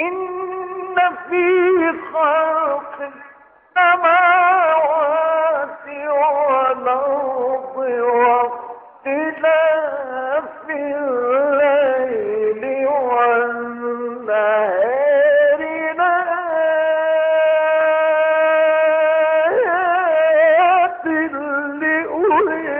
إن في خلق السماوات والأرض واختلاف الليل والنهار. لآيات لأولي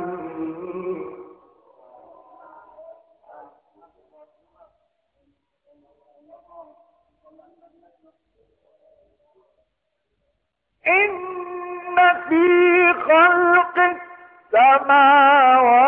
إن في خلق السماوات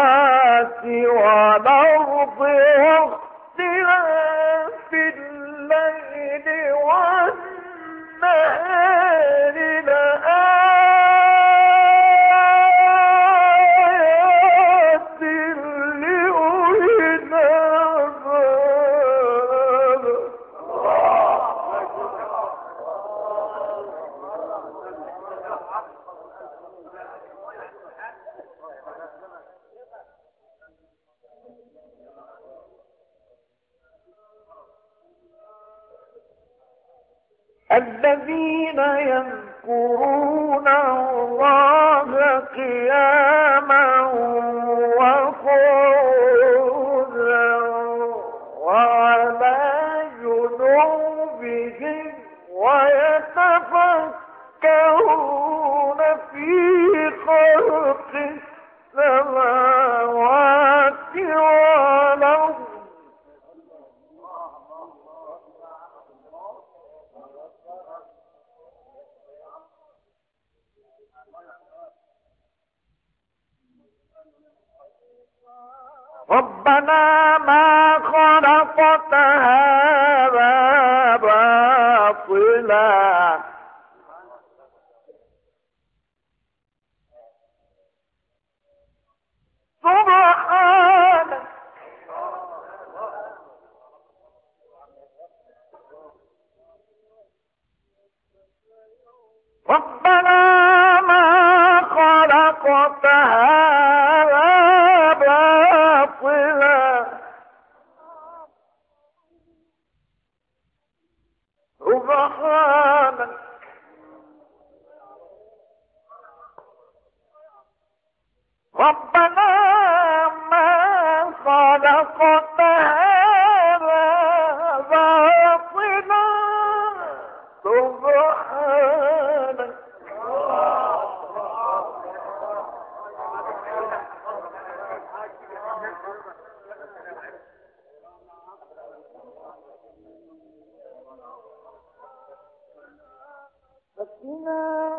الذين يذكرون الله قياما وقعودا وعلى جنوبهم ويتفكرون في ربنا ما خلقت هذا باطلا. سبحانك ربنا ما خلقت هذا إلى